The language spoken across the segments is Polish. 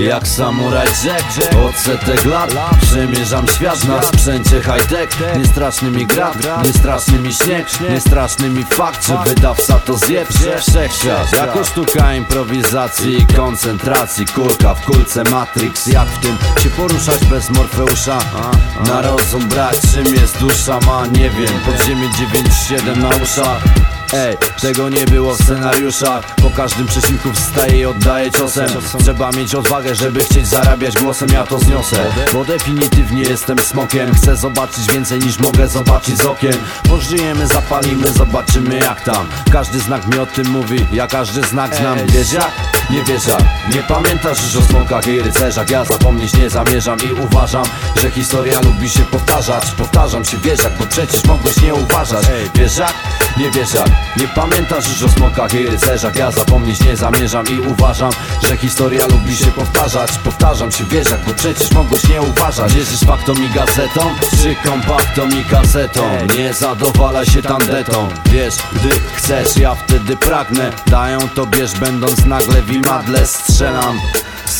Jak samuraj Jack Od setek lat. Przemierzam świat na sprzęcie high-tech. Nie straszny mi grat, nie straszny mi śnieg Nie straszny mi fakt, że wydawca to zjeprze Wszechświat. Jako sztuka improwizacji i koncentracji Kulka w kulce Matrix. Jak w tym się poruszać bez Morfeusza? Na rozum brać czym jest dusza? Ma Nie wiem, podziemie 9-7 na uszach Ej, tego nie było w scenariuszach? Po każdym przecinku wstaję i oddaję ciosem. Trzeba mieć odwagę, żeby chcieć zarabiać głosem. Ja to zniosę, bo definitywnie jestem smokiem. Chcę zobaczyć więcej niż mogę zobaczyć z okien Pożyjemy, zapalimy, zobaczymy jak tam. Każdy znak mi o tym mówi, ja każdy znak znam. Wiesz jak? Nie wiesz jak? Nie pamiętasz już o smokach i rycerzach Ja zapomnieć nie zamierzam i uważam Że historia lubi się powtarzać Powtarzam się, wiesz jak? Bo przecież mogłeś nie uważać Wiesz jak? Nie wiesz jak? Nie pamiętasz już o smokach i rycerzach Ja zapomnieć nie zamierzam i uważam Że historia lubi się powtarzać Powtarzam się, wiesz jak? Bo przecież mogłeś nie uważać Wierzysz faktom i gazetą? Czy kompaktom i kasetą? Nie zadowala się tandetą Wiesz, gdy chcesz, ja wtedy pragnę Dają to bierz, będąc nagle w imadle Strzelam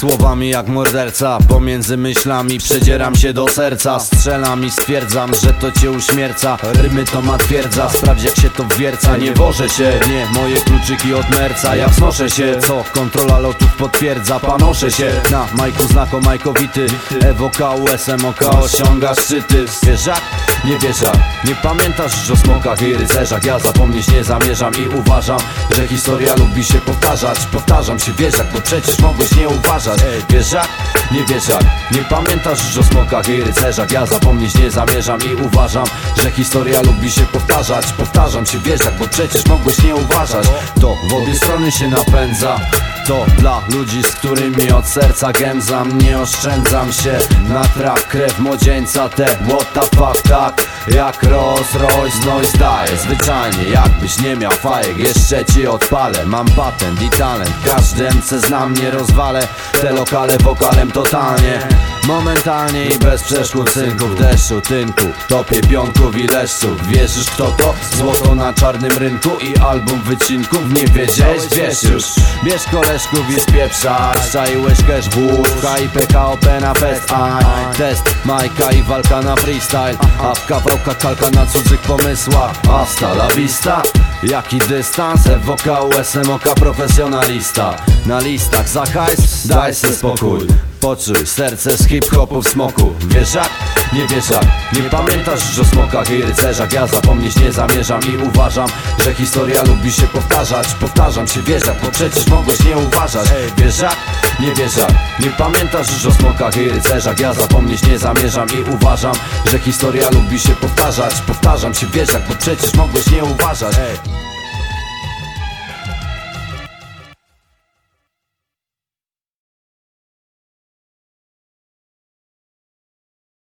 Słowami jak morderca. Pomiędzy myślami przedzieram się do serca. Strzelam i stwierdzam, że to cię uśmierca. Rymy to ma twierdza, sprawdź jak się to wwierca. Nie wożę się, nie moje kluczyki od merca Ja wznoszę się, co kontrola lotów potwierdza? Panoszę się. Na majku znako majkowity. Ewoka USMOK osiąga szczyty. Wiesz jak? Nie wiesz jak? Nie pamiętasz o smokach i rycerzach Ja zapomnieć nie zamierzam i uważam Że historia lubi się powtarzać. Powtarzam się, wiesz jak? Bo przecież mogłeś nie uważać Wiesz jak? Nie wiesz jak? Nie pamiętasz już o smokach i rycerzach Ja zapomnieć nie zamierzam i uważam Że historia lubi się powtarzać Powtarzam się, wiesz jak? Bo przecież mogłeś nie uważać To w obie strony się napędza to dla ludzi, z którymi od serca gęzam Nie oszczędzam się. Na trak Krew młodzieńca te what the fuck tak Jak Rolls Royce noise daje. Zwyczajnie jakbyś nie miał fajek Jeszcze ci odpalę. Mam patent i talent Każdy MC zna mnie rozwalę. Te lokale wokalem totalnie Momentalnie i bez przeszkód synków deszczu, tynku. Topie pionków i leszczów Wierzysz kto to? Złoto na czarnym rynku I album wycinków. Nie wiedziałeś? Wiesz już. Bierz koleżków i spieprzaj. Czaiłeś cash włóżka i PKOP na fest. Aj, test Majka i walka na freestyle. A w kawałkach kalka na cudzych pomysłach. Hasta la vista. Jaki dystans? Ewoka USMOK profesjonalista. Na listach za hajs. Daj se spokój Poczuj serce z hip-hopu w smoku Wiesz jak? Nie wiesz jak? Nie pamiętasz już o smokach i rycerzach Ja zapomnieć nie zamierzam i uważam Że historia lubi się powtarzać Powtarzam się, wiesz jak? Bo przecież mogłeś nie uważać Wiesz jak? Nie wiesz jak? Nie pamiętasz już o smokach i rycerzach Ja zapomnieć nie zamierzam i uważam Że historia lubi się powtarzać Powtarzam się, wiesz jak? Bo przecież mogłeś nie uważać